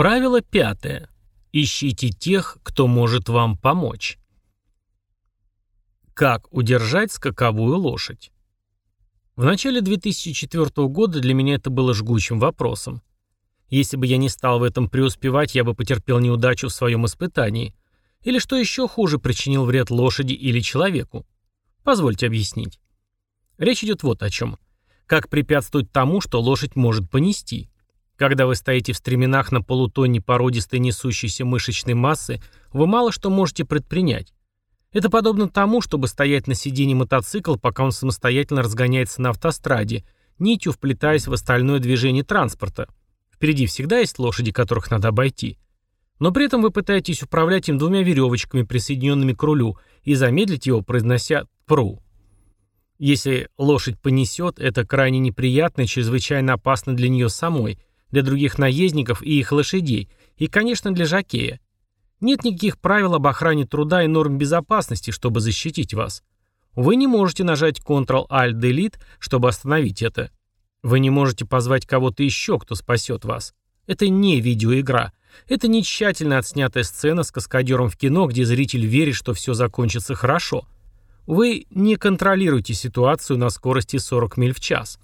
Правило пятое. Ищите тех, кто может вам помочь. Как удержать скаковую лошадь? В начале 2004 года для меня это было жгучим вопросом. Если бы я не стал в этом преуспевать, я бы потерпел неудачу в своем испытании. Или что еще хуже, причинил вред лошади или человеку. Позвольте объяснить. Речь идет вот о чем. Как препятствовать тому, что лошадь может понести. Когда вы стоите в стременах на полутонне породистой несущейся мышечной массы, вы мало что можете предпринять. Это подобно тому, чтобы стоять на сиденье мотоцикла, пока он самостоятельно разгоняется на автостраде, нитью вплетаясь в остальное движение транспорта. Впереди всегда есть лошади, которых надо обойти. Но при этом вы пытаетесь управлять им двумя веревочками, присоединенными к рулю, и замедлить его, произнося «пру». Если лошадь понесет, это крайне неприятно и чрезвычайно опасно для нее самой, для других наездников и их лошадей, и, конечно, для жакея. Нет никаких правил об охране труда и норм безопасности, чтобы защитить вас. Вы не можете нажать Ctrl-Alt-Delete, чтобы остановить это. Вы не можете позвать кого-то еще, кто спасет вас. Это не видеоигра. Это не тщательно отснятая сцена с каскадером в кино, где зритель верит, что все закончится хорошо. Вы не контролируете ситуацию на скорости 40 миль в час.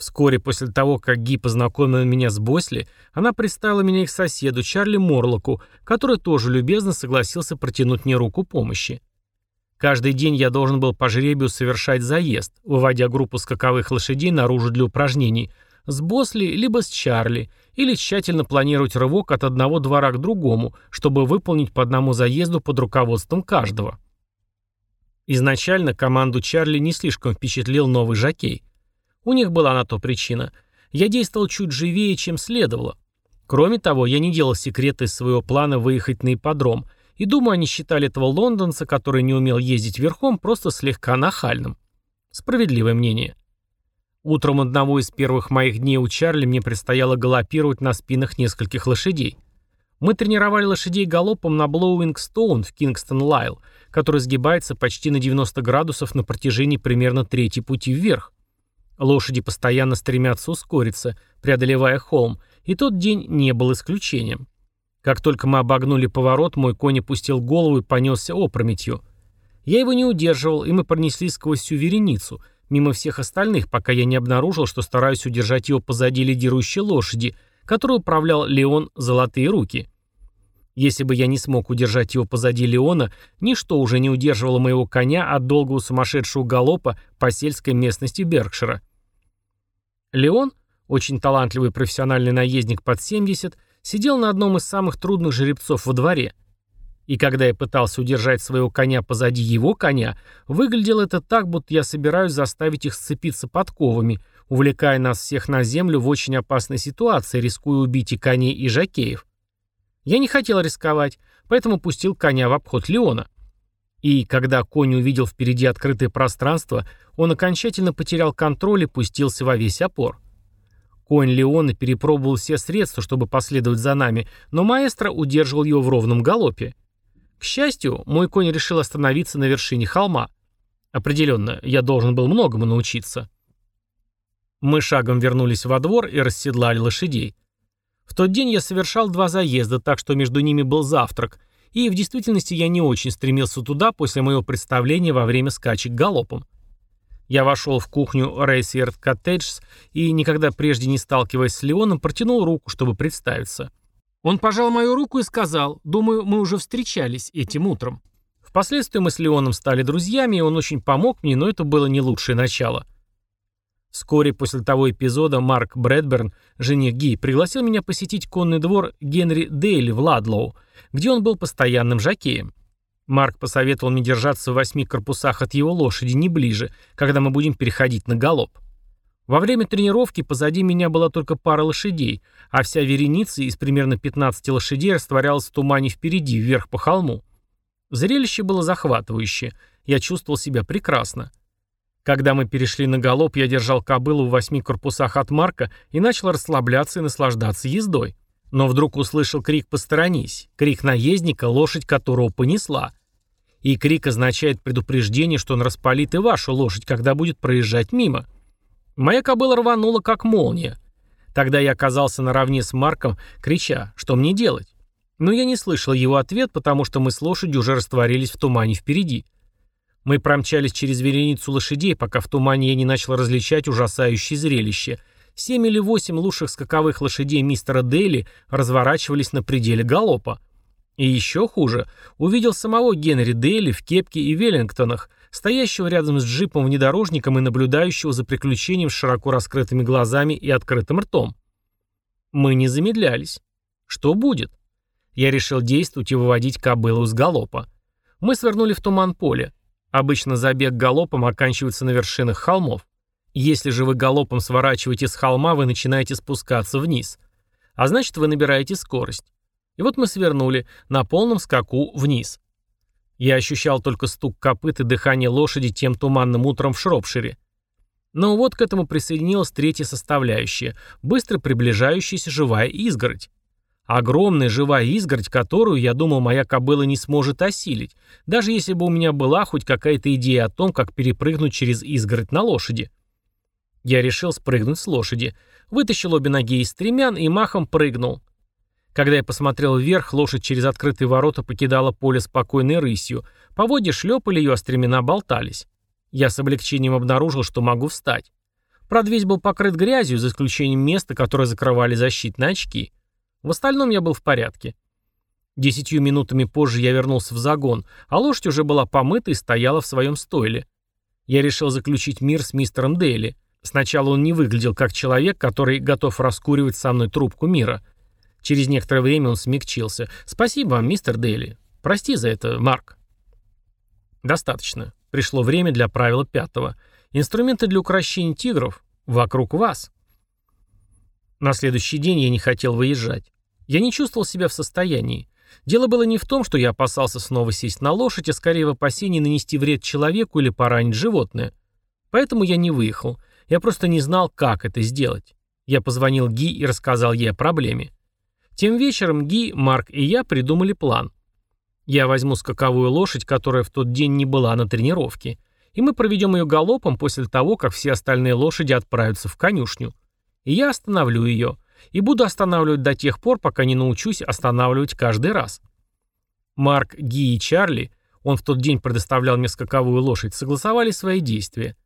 Вскоре после того, как Ги познакомила меня с Босли, она представила меня их соседу Чарли Морлоку, который тоже любезно согласился протянуть мне руку помощи. Каждый день я должен был по жребию совершать заезд, выводя группу скаковых лошадей наружу для упражнений, с Босли либо с Чарли, или тщательно планировать рывок от одного двора к другому, чтобы выполнить по одному заезду под руководством каждого. Изначально команду Чарли не слишком впечатлил новый жокей. У них была на то причина. Я действовал чуть живее, чем следовало. Кроме того, я не делал секрета из своего плана выехать на ипподром, и думаю, они считали этого лондонца, который не умел ездить верхом, просто слегка нахальным. Справедливое мнение. Утром одного из первых моих дней у Чарли мне предстояло галопировать на спинах нескольких лошадей. Мы тренировали лошадей галопом на Блоуингстоун в Кингстон-Лайл, который сгибается почти на 90 градусов на протяжении примерно трети пути вверх. Лошади постоянно стремятся ускориться, преодолевая холм, и тот день не был исключением. Как только мы обогнули поворот, мой конь опустил голову и понесся опрометью. Я его не удерживал, и мы пронеслись сквозь всю вереницу, мимо всех остальных, пока я не обнаружил, что стараюсь удержать его позади лидирующей лошади, которую управлял Леон «Золотые руки». Если бы я не смог удержать его позади Леона, ничто уже не удерживало моего коня от долгого сумасшедшего галопа по сельской местности Беркшира. Леон, очень талантливый профессиональный наездник под 70, сидел на одном из самых трудных жеребцов во дворе. И когда я пытался удержать своего коня позади его коня, выглядело это так, будто я собираюсь заставить их сцепиться подковами, увлекая нас всех на землю в очень опасной ситуации, рискуя убить и коней, и жакеев. Я не хотел рисковать, поэтому пустил коня в обход Леона. И когда конь увидел впереди открытое пространство, он окончательно потерял контроль и пустился во весь опор. Конь Леона перепробовал все средства, чтобы последовать за нами, но маэстро удерживал его в ровном галопе. К счастью, мой конь решил остановиться на вершине холма. Определенно, я должен был многому научиться. Мы шагом вернулись во двор и расседлали лошадей. В тот день я совершал два заезда, так что между ними был завтрак, и в действительности я не очень стремился туда после моего представления во время скачек галопом. Я вошел в кухню Рейсверд Коттеджс и, никогда прежде не сталкиваясь с Леоном, протянул руку, чтобы представиться. Он пожал мою руку и сказал, думаю, мы уже встречались этим утром. Впоследствии мы с Леоном стали друзьями, и он очень помог мне, но это было не лучшее начало. Вскоре после того эпизода Марк Брэдберн, жених Ги, пригласил меня посетить конный двор Генри Дейли в Ладлоу, где он был постоянным жокеем. Марк посоветовал мне держаться в восьми корпусах от его лошади, не ближе, когда мы будем переходить на галоп. Во время тренировки позади меня была только пара лошадей, а вся вереница из примерно 15 лошадей растворялась в тумане впереди, вверх по холму. Зрелище было захватывающее. Я чувствовал себя прекрасно. Когда мы перешли на галоп, я держал кобылу в восьми корпусах от Марка и начал расслабляться и наслаждаться ездой. Но вдруг услышал крик «Посторонись!» Крик наездника, лошадь которого понесла. И крик означает предупреждение, что он распалит и вашу лошадь, когда будет проезжать мимо. Моя кобыла рванула, как молния. Тогда я оказался наравне с Марком, крича, что мне делать? Но я не слышал его ответ, потому что мы с лошадью уже растворились в тумане впереди. Мы промчались через вереницу лошадей, пока в тумане я не начал различать ужасающее зрелище. Семь или восемь лучших скаковых лошадей мистера Дейли разворачивались на пределе галопа. И еще хуже, увидел самого Генри Дейли в кепке и веллингтонах, стоящего рядом с джипом-внедорожником и наблюдающего за приключением с широко раскрытыми глазами и открытым ртом. Мы не замедлялись. Что будет? Я решил действовать и выводить кобылу с галопа. Мы свернули в туман поля. Обычно забег галопом оканчивается на вершинах холмов. Если же вы галопом сворачиваете с холма, вы начинаете спускаться вниз. А значит, вы набираете скорость. И вот мы свернули на полном скаку вниз. Я ощущал только стук копыт и дыхание лошади тем туманным утром в Шропшире. Но вот к этому присоединилась третья составляющая – быстро приближающаяся живая изгородь. Огромная живая изгородь, которую, я думал, моя кобыла не сможет осилить, даже если бы у меня была хоть какая-то идея о том, как перепрыгнуть через изгородь на лошади. Я решил спрыгнуть с лошади, вытащил обе ноги из стремян и махом прыгнул. Когда я посмотрел вверх, лошадь через открытые ворота покидала поле спокойной рысью, поводья шлепали ее, а стремена болтались. Я с облегчением обнаружил, что могу встать. Правда, весь был покрыт грязью, за исключением места, которое закрывали защитные очки. В остальном я был в порядке. Десятью минутами позже я вернулся в загон, а лошадь уже была помыта и стояла в своем стойле. Я решил заключить мир с мистером Дейли. Сначала он не выглядел как человек, который готов раскуривать со мной трубку мира. Через некоторое время он смягчился. «Спасибо вам, мистер Дейли. Прости за это, Марк». «Достаточно. Пришло время для правила пятого. Инструменты для укрощения тигров вокруг вас». На следующий день я не хотел выезжать. Я не чувствовал себя в состоянии. Дело было не в том, что я опасался снова сесть на лошадь, а скорее в опасении нанести вред человеку или поранить животное. Поэтому я не выехал. Я просто не знал, как это сделать. Я позвонил Ги и рассказал ей о проблеме. Тем вечером Ги, Марк и я придумали план. Я возьму скаковую лошадь, которая в тот день не была на тренировке, и мы проведем ее галопом после того, как все остальные лошади отправятся в конюшню. И я остановлю ее. И буду останавливать до тех пор, пока не научусь останавливать каждый раз. Марк, Ги и Чарли, он в тот день предоставлял мне скаковую лошадь, согласовали свои действия.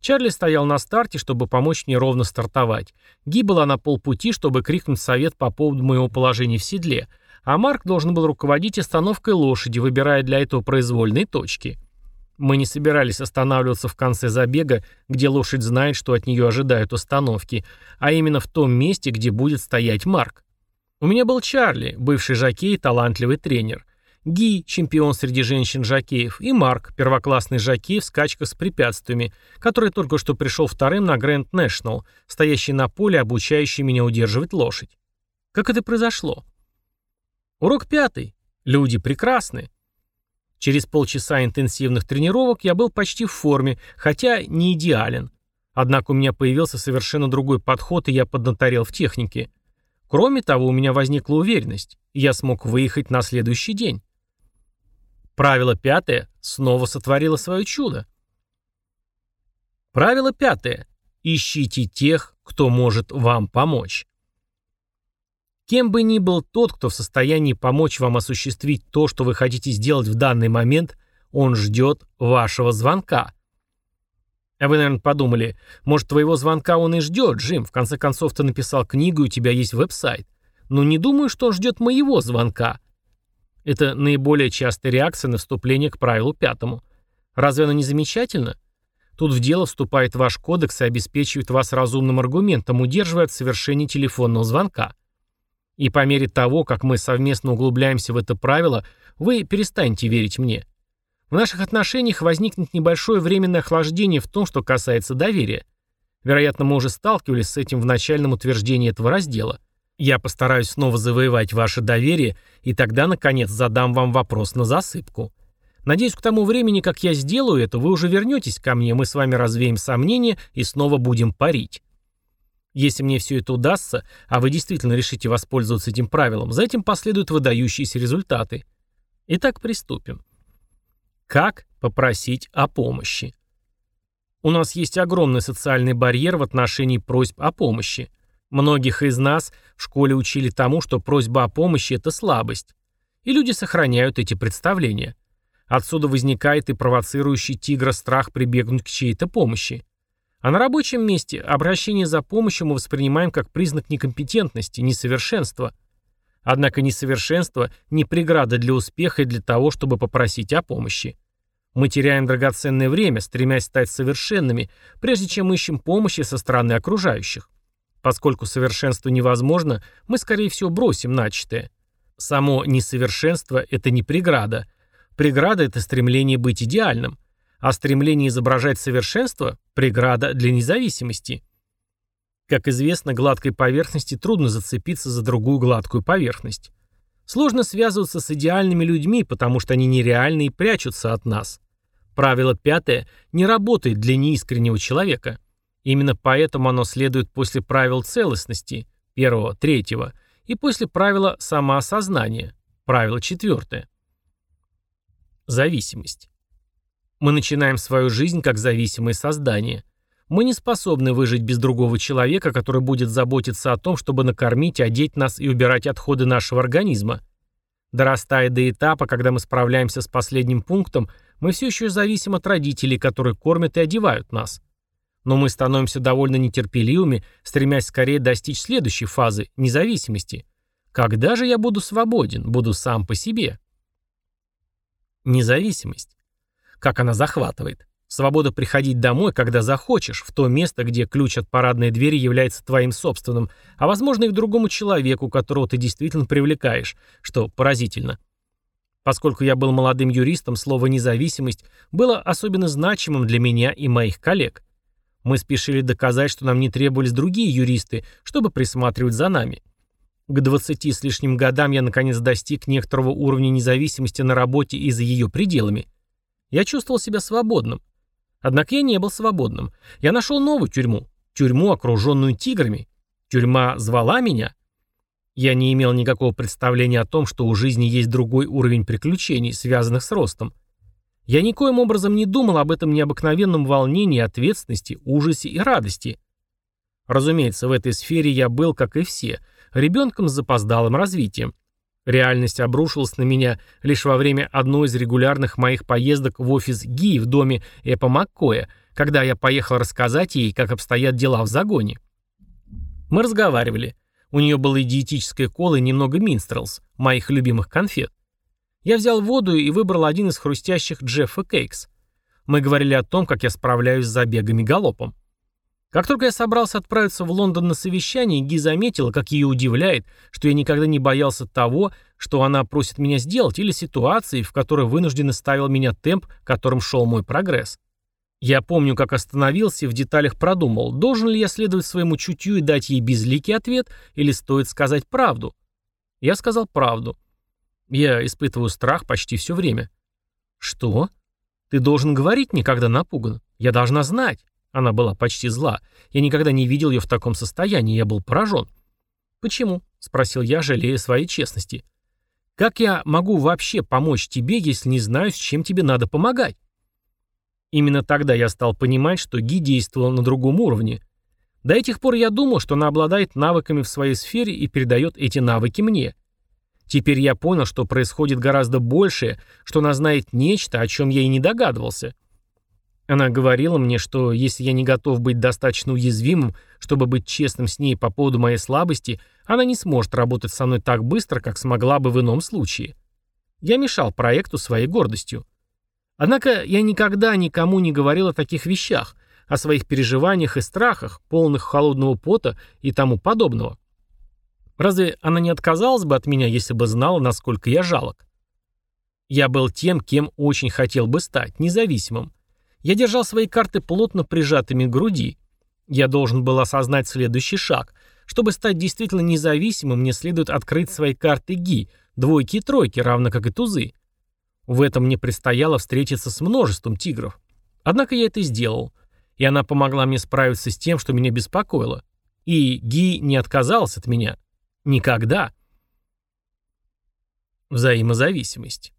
Чарли стоял на старте, чтобы помочь мне ровно стартовать. Ги была на полпути, чтобы крикнуть совет по поводу моего положения в седле, а Марк должен был руководить остановкой лошади, выбирая для этого произвольные точки. Мы не собирались останавливаться в конце забега, где лошадь знает, что от нее ожидают остановки, а именно в том месте, где будет стоять Марк. У меня был Чарли, бывший жокей и талантливый тренер. Ги, чемпион среди женщин-жокеев, и Марк, первоклассный жокей в скачках с препятствиями, который только что пришел вторым на Грэнд Нэшнл, стоящий на поле, обучающий меня удерживать лошадь. Как это произошло? Урок пятый. Люди прекрасны. Через полчаса интенсивных тренировок я был почти в форме, хотя не идеален. Однако у меня появился совершенно другой подход, и я поднаторел в технике. Кроме того, у меня возникла уверенность, и я смог выехать на следующий день. Правило пятое снова сотворило свое чудо. Правило пятое. Ищите тех, кто может вам помочь. Кем бы ни был тот, кто в состоянии помочь вам осуществить то, что вы хотите сделать в данный момент, он ждет вашего звонка. А вы, наверное, подумали, может, твоего звонка он и ждет, Джим, в конце концов ты написал книгу, и у тебя есть веб-сайт. Но не думаю, что он ждет моего звонка. Это наиболее частая реакция на вступление к правилу пятому. Разве оно не замечательно? Тут в дело вступает ваш кодекс и обеспечивает вас разумным аргументом, удерживая от совершения телефонного звонка. И по мере того, как мы совместно углубляемся в это правило, вы перестанете верить мне. В наших отношениях возникнет небольшое временное охлаждение в том, что касается доверия. Вероятно, мы уже сталкивались с этим в начальном утверждении этого раздела. Я постараюсь снова завоевать ваше доверие, и тогда, наконец, задам вам вопрос на засыпку. Надеюсь, к тому времени, как я сделаю это, вы уже вернетесь ко мне, мы с вами развеем сомнения и снова будем парить. Если мне все это удастся, а вы действительно решите воспользоваться этим правилом, за этим последуют выдающиеся результаты. Итак, приступим. Как попросить о помощи? У нас есть огромный социальный барьер в отношении просьб о помощи. Многих из нас в школе учили тому, что просьба о помощи – это слабость. И люди сохраняют эти представления. Отсюда возникает и провоцирующий тигра страх прибегнуть к чьей-то помощи. А на рабочем месте обращение за помощью мы воспринимаем как признак некомпетентности, несовершенства. Однако несовершенство не преграда для успеха и для того, чтобы попросить о помощи. Мы теряем драгоценное время, стремясь стать совершенными, прежде чем ищем помощи со стороны окружающих. Поскольку совершенство невозможно, мы, скорее всего, бросим начатое. Само несовершенство – это не преграда. Преграда – это стремление быть идеальным. А стремление изображать совершенство – преграда для независимости. Как известно, гладкой поверхности трудно зацепиться за другую гладкую поверхность. Сложно связываться с идеальными людьми, потому что они нереальны и прячутся от нас. Правило пятое не работает для неискреннего человека. Именно поэтому оно следует после правил целостности, первого, третьего, и после правила самоосознания, правило четвертое. Зависимость. Мы начинаем свою жизнь как зависимое создание. Мы не способны выжить без другого человека, который будет заботиться о том, чтобы накормить, одеть нас и убирать отходы нашего организма. Дорастая до этапа, когда мы справляемся с последним пунктом, мы все еще зависим от родителей, которые кормят и одевают нас. Но мы становимся довольно нетерпеливыми, стремясь скорее достичь следующей фазы – независимости. Когда же я буду свободен, буду сам по себе? Независимость. Как она захватывает. Свобода приходить домой, когда захочешь, в то место, где ключ от парадной двери является твоим собственным, а возможно и к другому человеку, которого ты действительно привлекаешь, что поразительно. Поскольку я был молодым юристом, слово «независимость» было особенно значимым для меня и моих коллег. Мы спешили доказать, что нам не требовались другие юристы, чтобы присматривать за нами. К 20 с лишним годам я наконец достиг некоторого уровня независимости на работе и за ее пределами – я чувствовал себя свободным. Однако я не был свободным. Я нашел новую тюрьму. Тюрьму, окруженную тиграми. Тюрьма звала меня. Я не имел никакого представления о том, что у жизни есть другой уровень приключений, связанных с ростом. Я никоим образом не думал об этом необыкновенном волнении, ответственности, ужасе и радости. Разумеется, в этой сфере я был, как и все, ребенком с запоздалым развитием. Реальность обрушилась на меня лишь во время одной из регулярных моих поездок в офис ГИ в доме Эпа Маккоя, когда я поехал рассказать ей, как обстоят дела в загоне. Мы разговаривали. У нее было диетическое коло и немного минстрелс, моих любимых конфет. Я взял воду и выбрал один из хрустящих Джеффа Кейкс. Мы говорили о том, как я справляюсь с забегами галопом. Как только я собрался отправиться в Лондон на совещание, Ги заметила, как ее удивляет, что я никогда не боялся того, что она просит меня сделать, или ситуации, в которой вынужденно ставил меня темп, которым шел мой прогресс. Я помню, как остановился и в деталях продумал, должен ли я следовать своему чутью и дать ей безликий ответ, или стоит сказать правду. Я сказал правду. Я испытываю страх почти все время. Что? Ты должен говорить мне, когда напуган. Я должна знать. Она была почти зла. Я никогда не видел ее в таком состоянии, я был поражен. «Почему?» — спросил я, жалея своей честности. «Как я могу вообще помочь тебе, если не знаю, с чем тебе надо помогать?» Именно тогда я стал понимать, что Ги действовал на другом уровне. До этих пор я думал, что она обладает навыками в своей сфере и передает эти навыки мне. Теперь я понял, что происходит гораздо большее, что она знает нечто, о чем я и не догадывался. Она говорила мне, что если я не готов быть достаточно уязвимым, чтобы быть честным с ней по поводу моей слабости, она не сможет работать со мной так быстро, как смогла бы в ином случае. Я мешал проекту своей гордостью. Однако я никогда никому не говорил о таких вещах, о своих переживаниях и страхах, полных холодного пота и тому подобного. Разве она не отказалась бы от меня, если бы знала, насколько я жалок? Я был тем, кем очень хотел бы стать, независимым. Я держал свои карты плотно прижатыми к груди. Я должен был осознать следующий шаг. Чтобы стать действительно независимым, мне следует открыть свои карты ГИ, двойки и тройки, равно как и тузы. В этом мне предстояло встретиться с множеством тигров. Однако я это сделал. И она помогла мне справиться с тем, что меня беспокоило. И Ги не отказался от меня. Никогда. Взаимозависимость.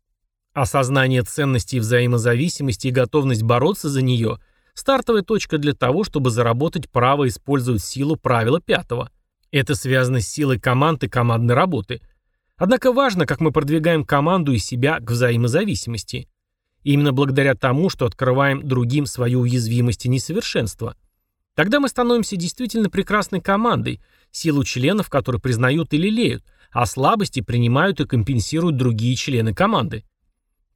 Осознание ценности и взаимозависимости и готовность бороться за нее – стартовая точка для того, чтобы заработать право использовать силу правила пятого. Это связано с силой команд и командной работы. Однако важно, как мы продвигаем команду и себя к взаимозависимости. именно благодаря тому, что открываем другим свою уязвимость и несовершенство. Тогда мы становимся действительно прекрасной командой, силу членов, которые признают и лелеют, а слабости принимают и компенсируют другие члены команды.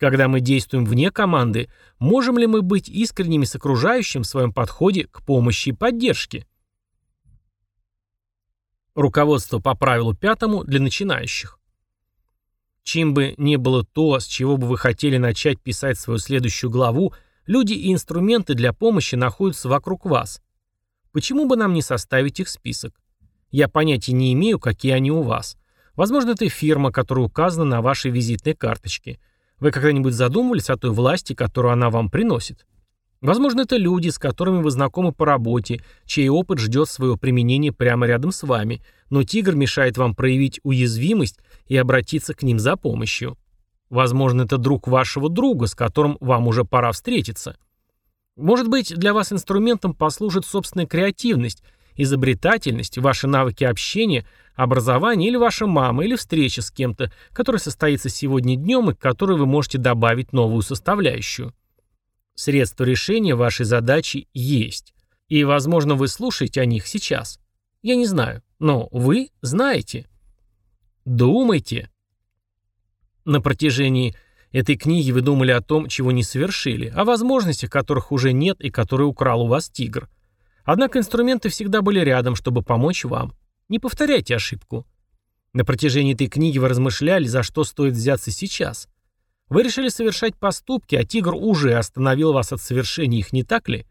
Когда мы действуем вне команды, можем ли мы быть искренними с окружающим в своем подходе к помощи и поддержке? Руководство по правилу пятому для начинающих. Чем бы ни было то, с чего бы вы хотели начать писать свою следующую главу, люди и инструменты для помощи находятся вокруг вас. Почему бы нам не составить их список? Я понятия не имею, какие они у вас. Возможно, это фирма, которая указана на вашей визитной карточке. Вы когда-нибудь задумывались о той власти, которую она вам приносит? Возможно, это люди, с которыми вы знакомы по работе, чей опыт ждет своего применения прямо рядом с вами, но тигр мешает вам проявить уязвимость и обратиться к ним за помощью. Возможно, это друг вашего друга, с которым вам уже пора встретиться. Может быть, для вас инструментом послужит собственная креативность, изобретательность, ваши навыки общения, образование или ваша мама, или встреча с кем-то, которая состоится сегодня днем и к которой вы можете добавить новую составляющую. Средства решения вашей задачи есть. И, возможно, вы слушаете о них сейчас. Я не знаю, но вы знаете. Думайте. На протяжении этой книги вы думали о том, чего не совершили, о возможностях, которых уже нет и которые украл у вас тигр. Однако инструменты всегда были рядом, чтобы помочь вам. Не повторяйте ошибку. На протяжении этой книги вы размышляли, за что стоит взяться сейчас. Вы решили совершать поступки, а тигр уже остановил вас от совершения их, не так ли?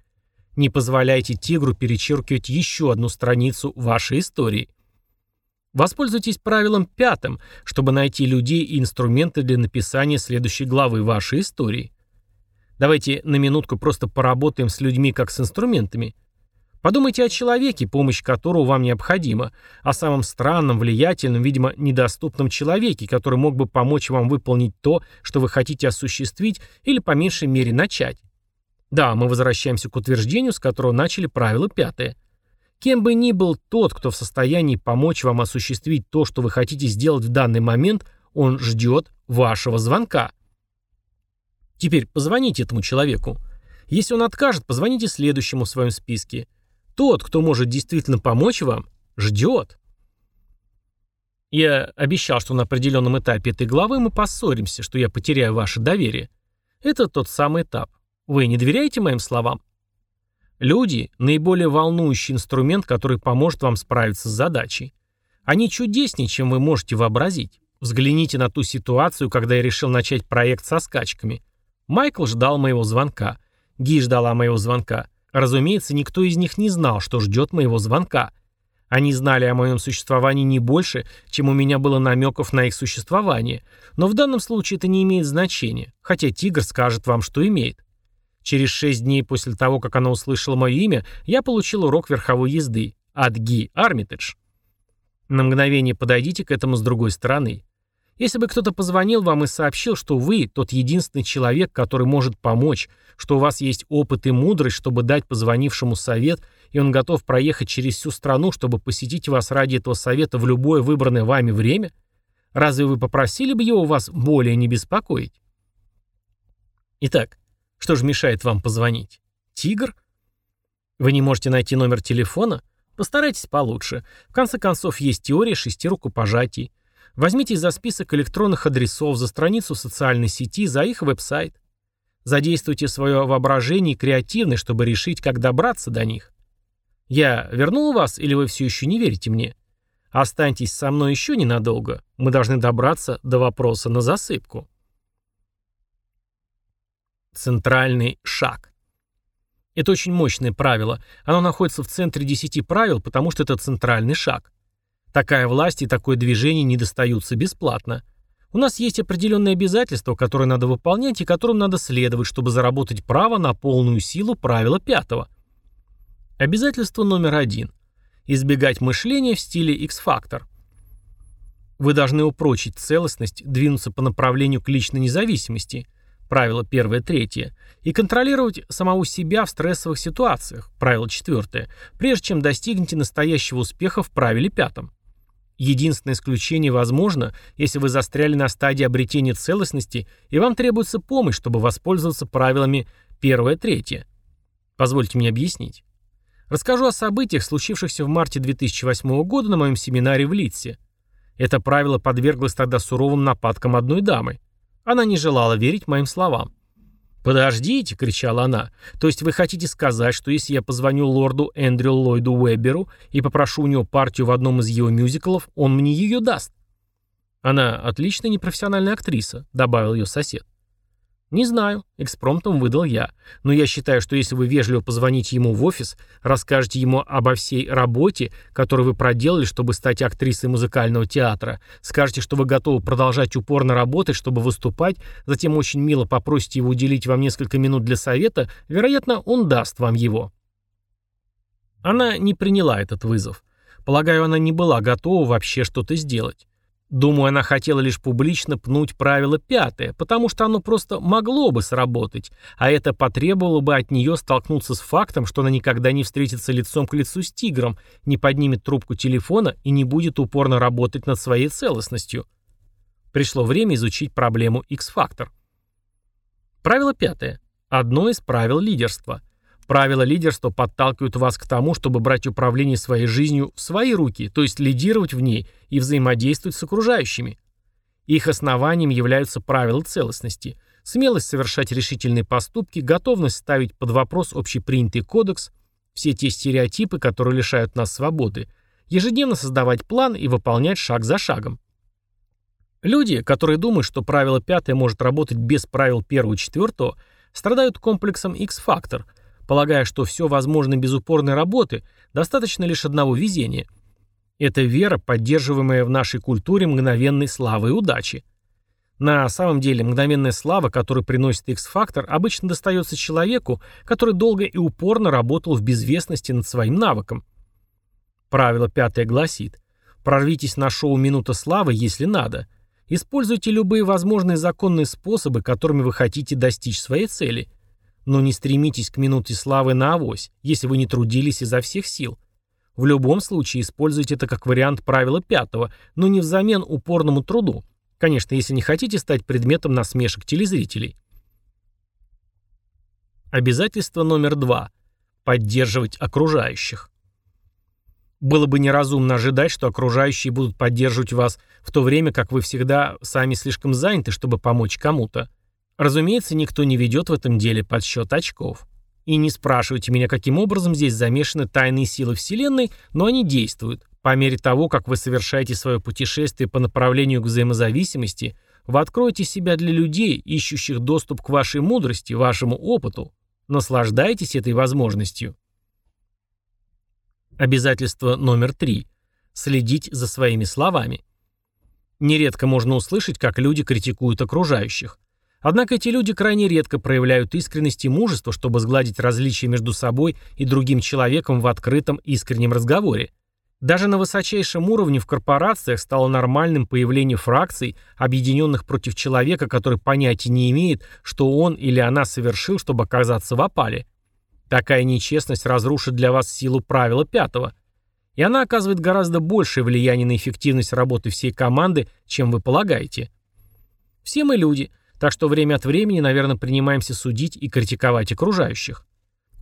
Не позволяйте тигру перечеркивать еще одну страницу вашей истории. Воспользуйтесь правилом пятым, чтобы найти людей и инструменты для написания следующей главы вашей истории. Давайте на минутку просто поработаем с людьми как с инструментами. Подумайте о человеке, помощь которого вам необходима, о самом странном, влиятельном, видимо, недоступном человеке, который мог бы помочь вам выполнить то, что вы хотите осуществить или по меньшей мере начать. Да, мы возвращаемся к утверждению, с которого начали правило пятое. Кем бы ни был тот, кто в состоянии помочь вам осуществить то, что вы хотите сделать в данный момент, он ждет вашего звонка. Теперь позвоните этому человеку. Если он откажет, позвоните следующему в своем списке – тот, кто может действительно помочь вам, ждет. Я обещал, что на определенном этапе этой главы мы поссоримся, что я потеряю ваше доверие. Это тот самый этап. Вы не доверяете моим словам? Люди – наиболее волнующий инструмент, который поможет вам справиться с задачей. Они чудеснее, чем вы можете вообразить. Взгляните на ту ситуацию, когда я решил начать проект со скачками. Майкл ждал моего звонка. Ги ждала моего звонка. Разумеется, никто из них не знал, что ждет моего звонка. Они знали о моем существовании не больше, чем у меня было намеков на их существование, но в данном случае это не имеет значения, хотя тигр скажет вам, что имеет. Через шесть дней после того, как она услышала мое имя, я получил урок верховой езды от Ги Армитедж. На мгновение подойдите к этому с другой стороны. Если бы кто-то позвонил вам и сообщил, что вы тот единственный человек, который может помочь, что у вас есть опыт и мудрость, чтобы дать позвонившему совет, и он готов проехать через всю страну, чтобы посетить вас ради этого совета в любое выбранное вами время, разве вы попросили бы его вас более не беспокоить? Итак, что же мешает вам позвонить? Тигр? Вы не можете найти номер телефона? Постарайтесь получше. В конце концов, есть теория шести рукопожатий. Возьмите за список электронных адресов, за страницу социальной сети, за их веб-сайт. Задействуйте свое воображение и креативность, чтобы решить, как добраться до них. Я вернул вас или вы все еще не верите мне? Останьтесь со мной еще ненадолго. Мы должны добраться до вопроса на засыпку. Центральный шаг. Это очень мощное правило. Оно находится в центре десяти правил, потому что это центральный шаг. Такая власть и такое движение не достаются бесплатно. У нас есть определенные обязательства, которые надо выполнять и которым надо следовать, чтобы заработать право на полную силу правила пятого. Обязательство номер один. Избегать мышления в стиле X-фактор. Вы должны упрочить целостность, двинуться по направлению к личной независимости, правило первое-третье, и контролировать самого себя в стрессовых ситуациях, правило четвертое, прежде чем достигнете настоящего успеха в правиле пятом. Единственное исключение возможно, если вы застряли на стадии обретения целостности и вам требуется помощь, чтобы воспользоваться правилами первое-третье. Позвольте мне объяснить. Расскажу о событиях, случившихся в марте 2008 года на моем семинаре в Литсе. Это правило подверглось тогда суровым нападкам одной дамы. Она не желала верить моим словам. «Подождите», — кричала она, — «то есть вы хотите сказать, что если я позвоню лорду Эндрю Ллойду Уэбберу и попрошу у него партию в одном из его мюзиклов, он мне ее даст?» «Она отличная непрофессиональная актриса», — добавил ее сосед. «Не знаю», — экспромтом выдал я. «Но я считаю, что если вы вежливо позвоните ему в офис, расскажете ему обо всей работе, которую вы проделали, чтобы стать актрисой музыкального театра, скажете, что вы готовы продолжать упорно работать, чтобы выступать, затем очень мило попросите его уделить вам несколько минут для совета, вероятно, он даст вам его». Она не приняла этот вызов. Полагаю, она не была готова вообще что-то сделать. Думаю, она хотела лишь публично пнуть правило пятое, потому что оно просто могло бы сработать, а это потребовало бы от нее столкнуться с фактом, что она никогда не встретится лицом к лицу с тигром, не поднимет трубку телефона и не будет упорно работать над своей целостностью. Пришло время изучить проблему X-фактор. Правило пятое. Одно из правил лидерства – Правила лидерства подталкивают вас к тому, чтобы брать управление своей жизнью в свои руки, то есть лидировать в ней и взаимодействовать с окружающими. Их основанием являются правила целостности, смелость совершать решительные поступки, готовность ставить под вопрос общепринятый кодекс, все те стереотипы, которые лишают нас свободы, ежедневно создавать план и выполнять шаг за шагом. Люди, которые думают, что правило пятое может работать без правил первого и четвертого, страдают комплексом X-фактор – полагая, что все возможно без упорной работы, достаточно лишь одного везения. Это вера, поддерживаемая в нашей культуре мгновенной славы и удачи. На самом деле, мгновенная слава, которую приносит X-фактор, обычно достается человеку, который долго и упорно работал в безвестности над своим навыком. Правило пятое гласит «Прорвитесь на шоу «Минута славы», если надо». Используйте любые возможные законные способы, которыми вы хотите достичь своей цели – но не стремитесь к минуте славы на авось, если вы не трудились изо всех сил. В любом случае используйте это как вариант правила пятого, но не взамен упорному труду. Конечно, если не хотите стать предметом насмешек телезрителей. Обязательство номер два. Поддерживать окружающих. Было бы неразумно ожидать, что окружающие будут поддерживать вас в то время, как вы всегда сами слишком заняты, чтобы помочь кому-то. Разумеется, никто не ведет в этом деле подсчет очков. И не спрашивайте меня, каким образом здесь замешаны тайные силы Вселенной, но они действуют. По мере того, как вы совершаете свое путешествие по направлению к взаимозависимости, вы откроете себя для людей, ищущих доступ к вашей мудрости, вашему опыту. Наслаждайтесь этой возможностью. Обязательство номер три. Следить за своими словами. Нередко можно услышать, как люди критикуют окружающих. Однако эти люди крайне редко проявляют искренность и мужество, чтобы сгладить различия между собой и другим человеком в открытом искреннем разговоре. Даже на высочайшем уровне в корпорациях стало нормальным появление фракций, объединенных против человека, который понятия не имеет, что он или она совершил, чтобы оказаться в опале. Такая нечестность разрушит для вас силу правила пятого. И она оказывает гораздо большее влияние на эффективность работы всей команды, чем вы полагаете. Все мы люди – так что время от времени, наверное, принимаемся судить и критиковать окружающих.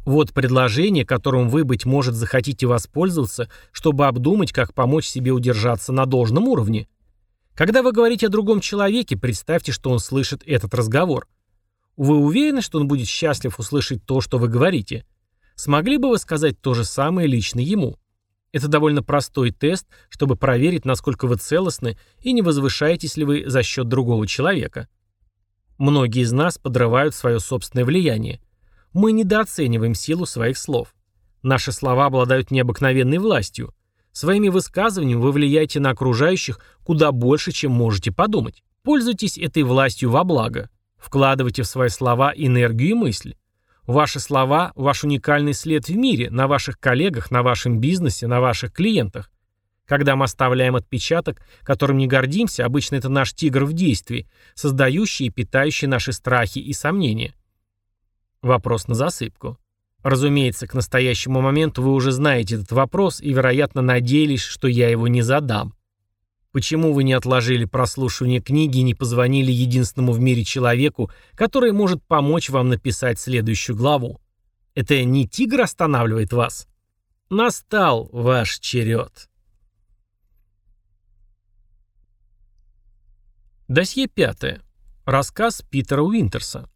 Вот предложение, которым вы, быть может, захотите воспользоваться, чтобы обдумать, как помочь себе удержаться на должном уровне. Когда вы говорите о другом человеке, представьте, что он слышит этот разговор. Вы уверены, что он будет счастлив услышать то, что вы говорите? Смогли бы вы сказать то же самое лично ему? Это довольно простой тест, чтобы проверить, насколько вы целостны и не возвышаетесь ли вы за счет другого человека. Многие из нас подрывают свое собственное влияние. Мы недооцениваем силу своих слов. Наши слова обладают необыкновенной властью. Своими высказываниями вы влияете на окружающих куда больше, чем можете подумать. Пользуйтесь этой властью во благо. Вкладывайте в свои слова энергию и мысль. Ваши слова – ваш уникальный след в мире, на ваших коллегах, на вашем бизнесе, на ваших клиентах. Когда мы оставляем отпечаток, которым не гордимся, обычно это наш тигр в действии, создающий и питающий наши страхи и сомнения. Вопрос на засыпку. Разумеется, к настоящему моменту вы уже знаете этот вопрос и, вероятно, надеялись, что я его не задам. Почему вы не отложили прослушивание книги и не позвонили единственному в мире человеку, который может помочь вам написать следующую главу? Это не тигр останавливает вас? Настал ваш черед. Досье пятое. Рассказ Питера Уинтерса.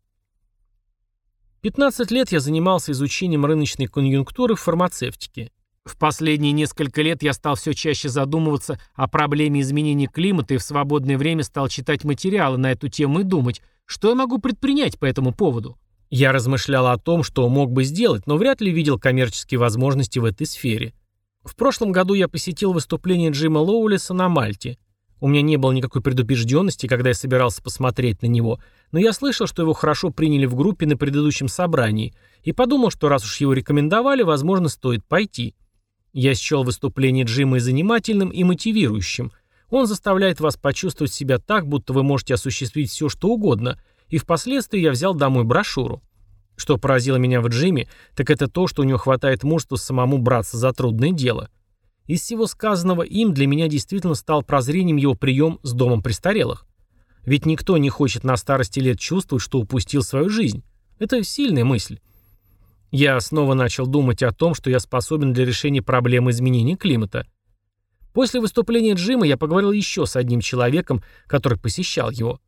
15 лет я занимался изучением рыночной конъюнктуры в фармацевтике. В последние несколько лет я стал все чаще задумываться о проблеме изменения климата и в свободное время стал читать материалы на эту тему и думать, что я могу предпринять по этому поводу. Я размышлял о том, что мог бы сделать, но вряд ли видел коммерческие возможности в этой сфере. В прошлом году я посетил выступление Джима Лоулиса на Мальте. У меня не было никакой предубежденности, когда я собирался посмотреть на него, но я слышал, что его хорошо приняли в группе на предыдущем собрании, и подумал, что раз уж его рекомендовали, возможно, стоит пойти. Я счел выступление Джима и занимательным, и мотивирующим. Он заставляет вас почувствовать себя так, будто вы можете осуществить все, что угодно, и впоследствии я взял домой брошюру. Что поразило меня в Джиме, так это то, что у него хватает мужества самому браться за трудное дело – из всего сказанного им для меня действительно стал прозрением его прием с домом престарелых. Ведь никто не хочет на старости лет чувствовать, что упустил свою жизнь. Это сильная мысль. Я снова начал думать о том, что я способен для решения проблемы изменения климата. После выступления Джима я поговорил еще с одним человеком, который посещал его.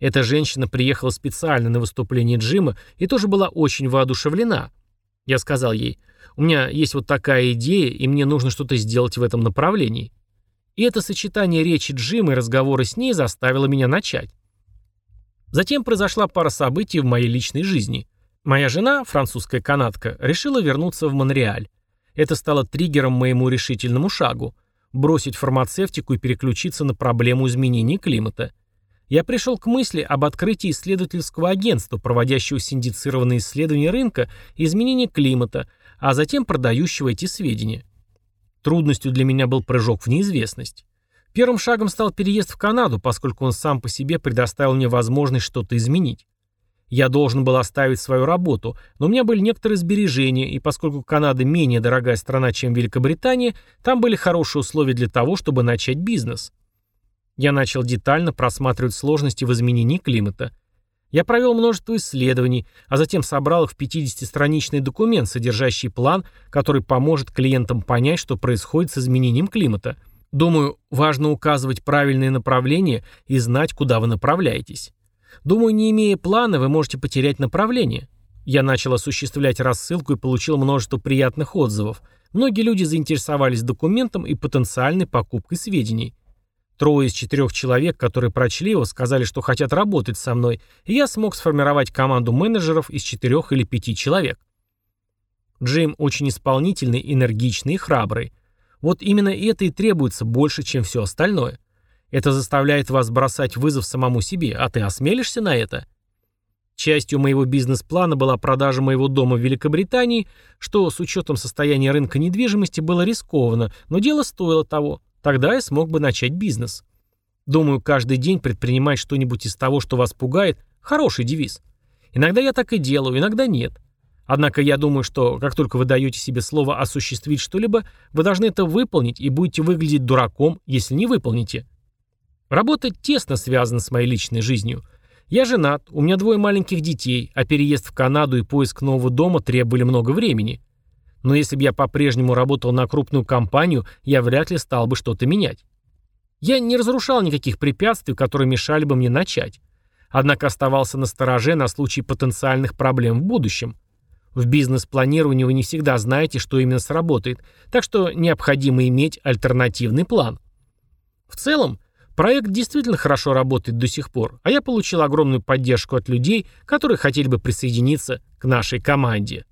Эта женщина приехала специально на выступление Джима и тоже была очень воодушевлена. Я сказал ей – у меня есть вот такая идея, и мне нужно что-то сделать в этом направлении. И это сочетание речи Джима и разговора с ней заставило меня начать. Затем произошла пара событий в моей личной жизни. Моя жена, французская канадка, решила вернуться в Монреаль. Это стало триггером моему решительному шагу – бросить фармацевтику и переключиться на проблему изменения климата. Я пришел к мысли об открытии исследовательского агентства, проводящего синдицированные исследования рынка и изменения климата, а затем продающего эти сведения. Трудностью для меня был прыжок в неизвестность. Первым шагом стал переезд в Канаду, поскольку он сам по себе предоставил мне возможность что-то изменить. Я должен был оставить свою работу, но у меня были некоторые сбережения, и поскольку Канада менее дорогая страна, чем Великобритания, там были хорошие условия для того, чтобы начать бизнес. Я начал детально просматривать сложности в изменении климата – я провел множество исследований, а затем собрал их в 50-страничный документ, содержащий план, который поможет клиентам понять, что происходит с изменением климата. Думаю, важно указывать правильные направления и знать, куда вы направляетесь. Думаю, не имея плана, вы можете потерять направление. Я начал осуществлять рассылку и получил множество приятных отзывов. Многие люди заинтересовались документом и потенциальной покупкой сведений. Трое из четырех человек, которые прочли его, сказали, что хотят работать со мной, и я смог сформировать команду менеджеров из четырех или пяти человек. Джим очень исполнительный, энергичный и храбрый. Вот именно это и требуется больше, чем все остальное. Это заставляет вас бросать вызов самому себе, а ты осмелишься на это? Частью моего бизнес-плана была продажа моего дома в Великобритании, что с учетом состояния рынка недвижимости было рискованно, но дело стоило того. Тогда я смог бы начать бизнес. Думаю, каждый день предпринимать что-нибудь из того, что вас пугает – хороший девиз. Иногда я так и делаю, иногда нет. Однако я думаю, что как только вы даете себе слово осуществить что-либо, вы должны это выполнить и будете выглядеть дураком, если не выполните. Работа тесно связана с моей личной жизнью. Я женат, у меня двое маленьких детей, а переезд в Канаду и поиск нового дома требовали много времени. Но если бы я по-прежнему работал на крупную компанию, я вряд ли стал бы что-то менять. Я не разрушал никаких препятствий, которые мешали бы мне начать. Однако оставался на стороже на случай потенциальных проблем в будущем. В бизнес-планировании вы не всегда знаете, что именно сработает, так что необходимо иметь альтернативный план. В целом, проект действительно хорошо работает до сих пор, а я получил огромную поддержку от людей, которые хотели бы присоединиться к нашей команде.